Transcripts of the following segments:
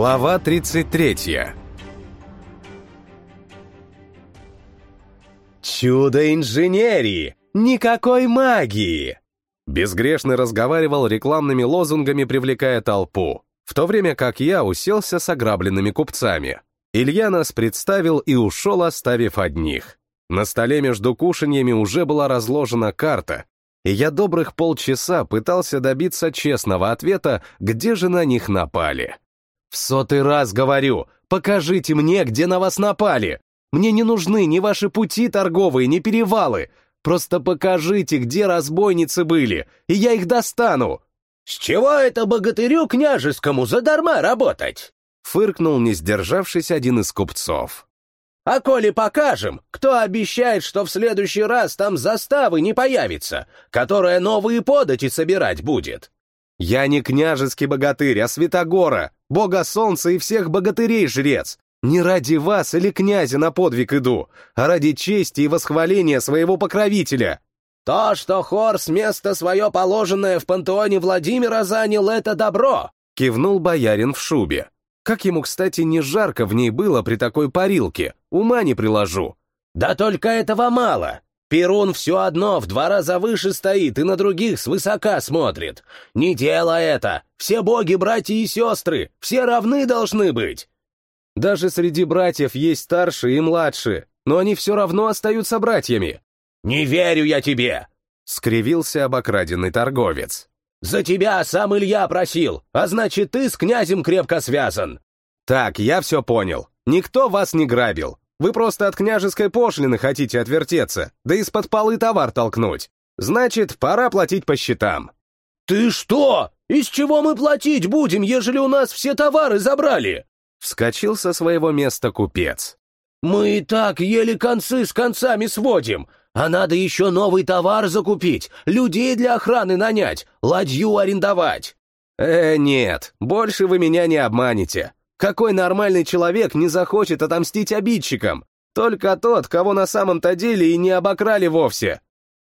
Глава 33 «Чудо инженерии! Никакой магии!» Безгрешный разговаривал рекламными лозунгами, привлекая толпу, в то время как я уселся с ограбленными купцами. Илья нас представил и ушел, оставив одних. На столе между кушаньями уже была разложена карта, и я добрых полчаса пытался добиться честного ответа, где же на них напали. В сотый раз говорю, покажите мне, где на вас напали. Мне не нужны ни ваши пути торговые, ни перевалы. Просто покажите, где разбойницы были, и я их достану. С чего это богатырю княжескому задарма работать? Фыркнул, не сдержавшись, один из купцов. А коли покажем, кто обещает, что в следующий раз там заставы не появится, которая новые подати собирать будет? Я не княжеский богатырь, а Святогора, бога солнца и всех богатырей жрец. Не ради вас или князя на подвиг иду, а ради чести и восхваления своего покровителя. То, что хор с места свое положенное в пантеоне Владимира занял, это добро, кивнул боярин в шубе. Как ему, кстати, не жарко в ней было при такой парилке, ума не приложу. Да только этого мало. Перун все одно в два раза выше стоит и на других свысока смотрит. Не дело это. Все боги, братья и сестры, все равны должны быть. Даже среди братьев есть старшие и младшие, но они все равно остаются братьями. «Не верю я тебе!» — скривился обокраденный торговец. «За тебя сам Илья просил, а значит, ты с князем крепко связан». «Так, я все понял. Никто вас не грабил. Вы просто от княжеской пошлины хотите отвертеться, да из-под полы товар толкнуть. Значит, пора платить по счетам». «Ты что? Из чего мы платить будем, ежели у нас все товары забрали?» Вскочил со своего места купец. «Мы и так еле концы с концами сводим, а надо еще новый товар закупить, людей для охраны нанять, ладью арендовать». «Э, нет, больше вы меня не обманете. Какой нормальный человек не захочет отомстить обидчикам? Только тот, кого на самом-то деле и не обокрали вовсе.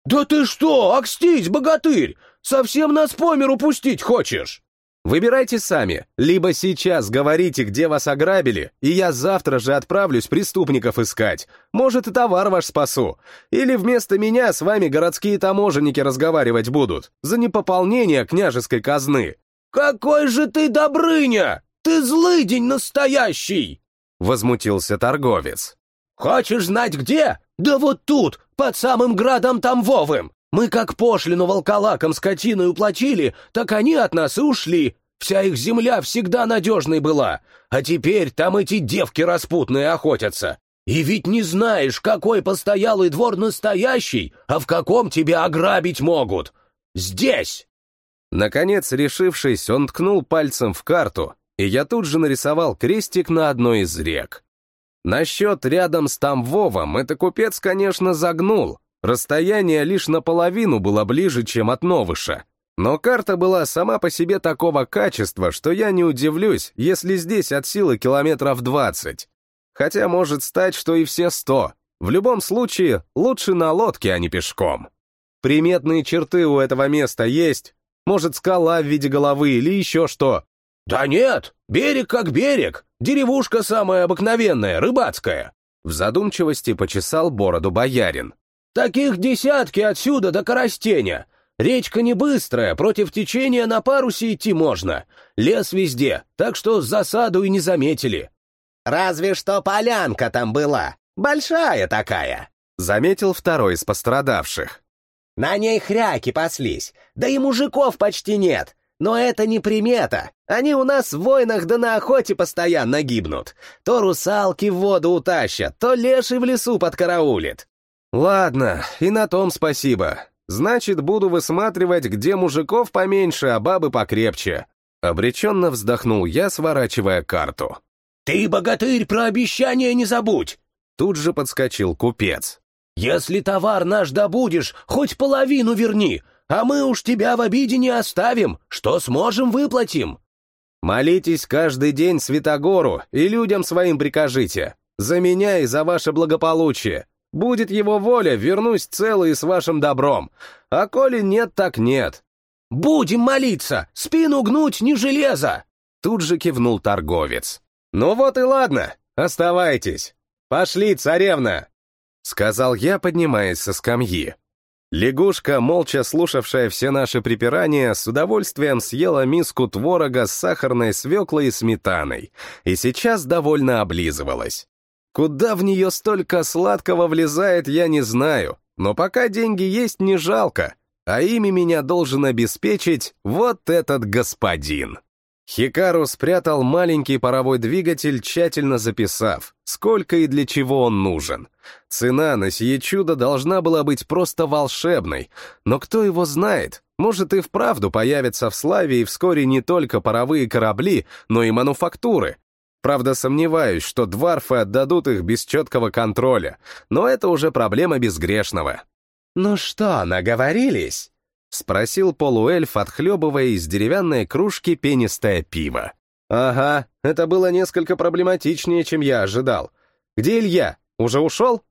«Да ты что, окстись, богатырь! Совсем нас по миру пустить хочешь?» Выбирайте сами. Либо сейчас говорите, где вас ограбили, и я завтра же отправлюсь преступников искать. Может, и товар ваш спасу. Или вместо меня с вами городские таможенники разговаривать будут за непополнение княжеской казны. «Какой же ты Добрыня!» «Ты злый день настоящий!» — возмутился торговец. «Хочешь знать где? Да вот тут, под самым градом Тамвовым! Мы как пошлину волколакам скотиной уплатили, так они от нас и ушли. Вся их земля всегда надежной была, а теперь там эти девки распутные охотятся. И ведь не знаешь, какой постоялый двор настоящий, а в каком тебя ограбить могут. Здесь!» Наконец, решившись, он ткнул пальцем в карту, и я тут же нарисовал крестик на одной из рек. Насчет рядом с Тамвовом это купец, конечно, загнул. Расстояние лишь наполовину было ближе, чем от Новыша. Но карта была сама по себе такого качества, что я не удивлюсь, если здесь от силы километров 20. Хотя может стать, что и все 100. В любом случае, лучше на лодке, а не пешком. Приметные черты у этого места есть. Может, скала в виде головы или еще что. «Да нет, берег как берег, деревушка самая обыкновенная, рыбацкая». В задумчивости почесал бороду боярин. «Таких десятки отсюда до Коростеня. Речка не быстрая, против течения на парусе идти можно. Лес везде, так что засаду и не заметили». «Разве что полянка там была, большая такая», — заметил второй из пострадавших. «На ней хряки паслись, да и мужиков почти нет, но это не примета. Они у нас в войнах да на охоте постоянно гибнут. То русалки в воду утащат, то леший в лесу подкараулит. Ладно, и на том спасибо. Значит, буду высматривать, где мужиков поменьше, а бабы покрепче. Обреченно вздохнул я, сворачивая карту. «Ты, богатырь, про обещание не забудь!» Тут же подскочил купец. «Если товар наш добудешь, хоть половину верни, а мы уж тебя в обиде не оставим, что сможем, выплатим». «Молитесь каждый день Святогору и людям своим прикажите. За меня и за ваше благополучие. Будет его воля, вернусь целый с вашим добром. А коли нет, так нет». «Будем молиться! Спину гнуть не железо!» Тут же кивнул торговец. «Ну вот и ладно, оставайтесь. Пошли, царевна!» Сказал я, поднимаясь со скамьи. Лягушка, молча слушавшая все наши припирания, с удовольствием съела миску творога с сахарной свеклой и сметаной, и сейчас довольно облизывалась. Куда в нее столько сладкого влезает, я не знаю, но пока деньги есть, не жалко, а ими меня должен обеспечить вот этот господин. Хикару спрятал маленький паровой двигатель, тщательно записав, сколько и для чего он нужен. Цена на сие чудо должна была быть просто волшебной, но кто его знает, может и вправду появятся в славе и вскоре не только паровые корабли, но и мануфактуры. Правда, сомневаюсь, что дварфы отдадут их без четкого контроля, но это уже проблема безгрешного. «Ну что, наговорились?» — спросил полуэльф, отхлебывая из деревянной кружки пенистое пиво. «Ага, это было несколько проблематичнее, чем я ожидал. Где Илья? Уже ушел?»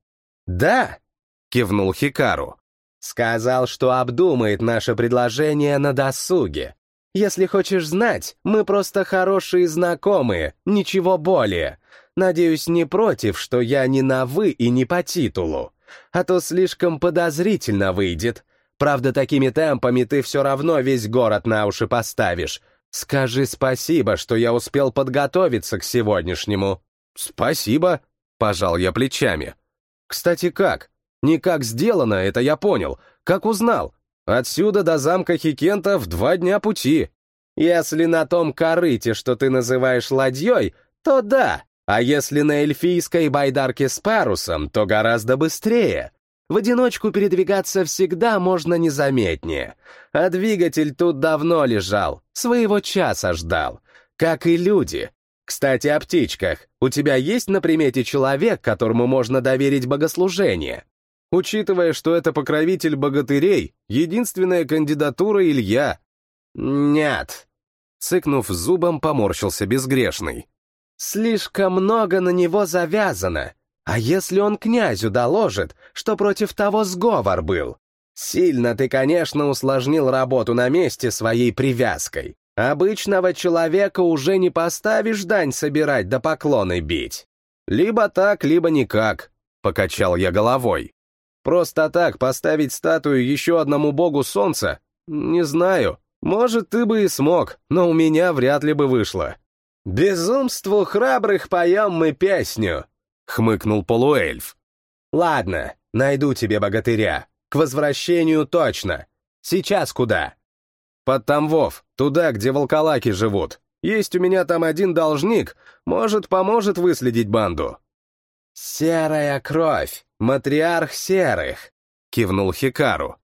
«Да», — кивнул Хикару. «Сказал, что обдумает наше предложение на досуге. Если хочешь знать, мы просто хорошие знакомые, ничего более. Надеюсь, не против, что я не на «вы» и не по титулу. А то слишком подозрительно выйдет. Правда, такими темпами ты все равно весь город на уши поставишь. Скажи спасибо, что я успел подготовиться к сегодняшнему». «Спасибо», — пожал я плечами. «Кстати, как? Не как сделано, это я понял. Как узнал? Отсюда до замка Хикента в два дня пути». «Если на том корыте, что ты называешь ладьей, то да, а если на эльфийской байдарке с парусом, то гораздо быстрее. В одиночку передвигаться всегда можно незаметнее. А двигатель тут давно лежал, своего часа ждал. Как и люди. Кстати, о птичках. У тебя есть на примете человек, которому можно доверить богослужение? Учитывая, что это покровитель богатырей, единственная кандидатура Илья. Нет. Цыкнув зубом, поморщился безгрешный. Слишком много на него завязано. А если он князю доложит, что против того сговор был? Сильно ты, конечно, усложнил работу на месте своей привязкой. Обычного человека уже не поставишь дань собирать да поклоны бить. Либо так, либо никак, — покачал я головой. Просто так поставить статую еще одному богу солнца? Не знаю. Может, ты бы и смог, но у меня вряд ли бы вышло. «Безумству храбрых поем мы песню», хмыкнул полуэльф. «Ладно, найду тебе богатыря. К возвращению точно. Сейчас куда?» «Под Тамвов, туда, где волколаки живут. Есть у меня там один должник, может, поможет выследить банду». «Серая кровь, матриарх серых», — кивнул Хикару.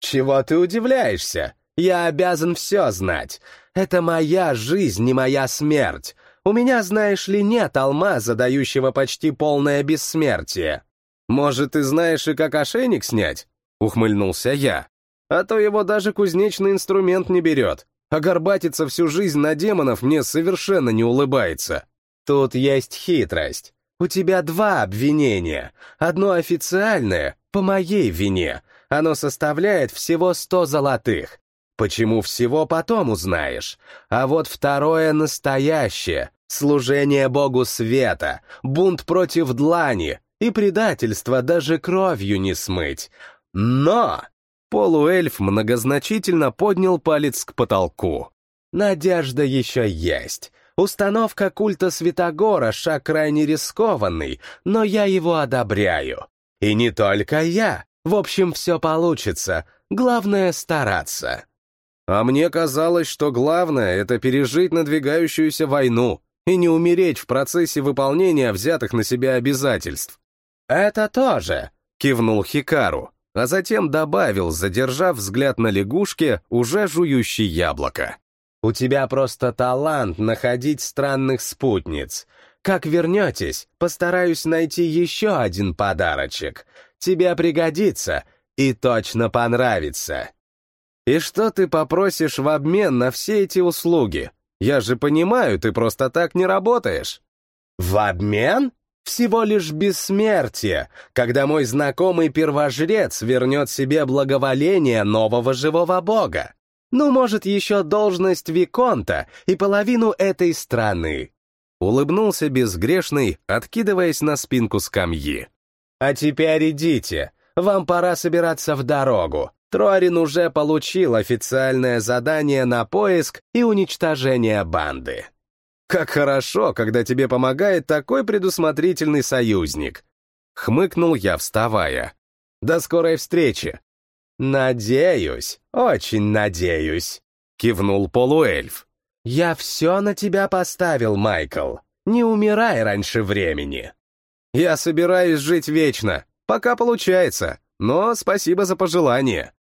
«Чего ты удивляешься? Я обязан все знать. Это моя жизнь, не моя смерть. У меня, знаешь ли, нет алмаза, дающего почти полное бессмертие. Может, ты знаешь и как ошейник снять? Ухмыльнулся я. А то его даже кузнечный инструмент не берет. А горбатиться всю жизнь на демонов мне совершенно не улыбается. Тут есть хитрость. У тебя два обвинения. Одно официальное, по моей вине. Оно составляет всего сто золотых. Почему всего потом узнаешь. А вот второе настоящее. Служение богу света, бунт против длани и предательство даже кровью не смыть. Но... Полуэльф многозначительно поднял палец к потолку. Надежда еще есть. Установка культа Святогора — шаг крайне рискованный, но я его одобряю. И не только я. В общем, все получится. Главное — стараться. А мне казалось, что главное — это пережить надвигающуюся войну и не умереть в процессе выполнения взятых на себя обязательств. «Это тоже», — кивнул Хикару, а затем добавил, задержав взгляд на лягушке, уже жующий яблоко. «У тебя просто талант находить странных спутниц. Как вернетесь, постараюсь найти еще один подарочек. Тебе пригодится и точно понравится». «И что ты попросишь в обмен на все эти услуги? Я же понимаю, ты просто так не работаешь». «В обмен?» Всего лишь бессмертие, когда мой знакомый первожрец вернет себе благоволение нового живого бога. Ну, может, еще должность Виконта и половину этой страны. Улыбнулся безгрешный, откидываясь на спинку скамьи. А теперь идите, вам пора собираться в дорогу. Трорин уже получил официальное задание на поиск и уничтожение банды. Как хорошо, когда тебе помогает такой предусмотрительный союзник. Хмыкнул я, вставая. До скорой встречи. Надеюсь, очень надеюсь, кивнул полуэльф. Я все на тебя поставил, Майкл. Не умирай раньше времени. Я собираюсь жить вечно, пока получается, но спасибо за пожелание.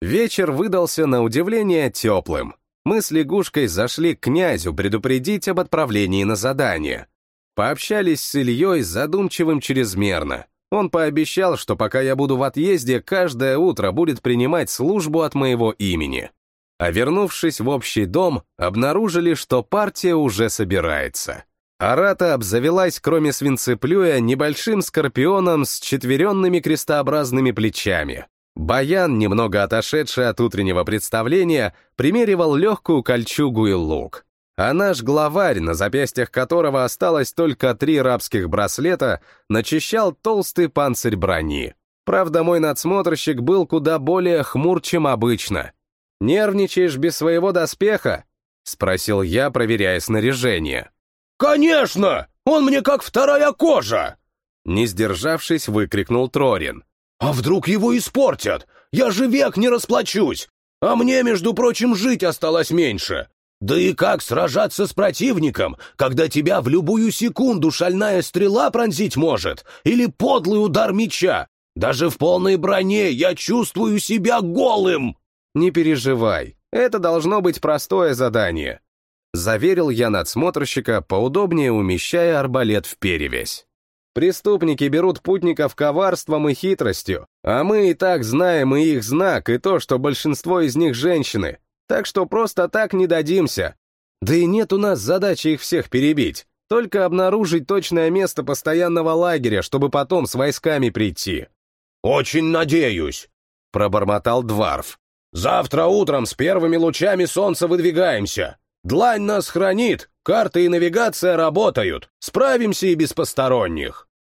Вечер выдался на удивление теплым. Мы с лягушкой зашли к князю предупредить об отправлении на задание. Пообщались с Ильей задумчивым чрезмерно. Он пообещал, что пока я буду в отъезде, каждое утро будет принимать службу от моего имени. А вернувшись в общий дом, обнаружили, что партия уже собирается. Арата обзавелась, кроме свинцеплюя, небольшим скорпионом с четверенными крестообразными плечами. Баян, немного отошедший от утреннего представления, примеривал легкую кольчугу и лук. А наш главарь, на запястьях которого осталось только три рабских браслета, начищал толстый панцирь брони. Правда, мой надсмотрщик был куда более хмур, чем обычно. «Нервничаешь без своего доспеха?» — спросил я, проверяя снаряжение. «Конечно! Он мне как вторая кожа!» Не сдержавшись, выкрикнул Трорин. «А вдруг его испортят? Я же век не расплачусь! А мне, между прочим, жить осталось меньше! Да и как сражаться с противником, когда тебя в любую секунду шальная стрела пронзить может? Или подлый удар меча? Даже в полной броне я чувствую себя голым!» «Не переживай, это должно быть простое задание», — заверил я надсмотрщика, поудобнее умещая арбалет в перевязь. Преступники берут путников коварством и хитростью, а мы и так знаем и их знак, и то, что большинство из них женщины, так что просто так не дадимся. Да и нет у нас задачи их всех перебить, только обнаружить точное место постоянного лагеря, чтобы потом с войсками прийти. «Очень надеюсь», — пробормотал Дварф. «Завтра утром с первыми лучами солнца выдвигаемся. Длань нас хранит, карты и навигация работают, справимся и без посторонних».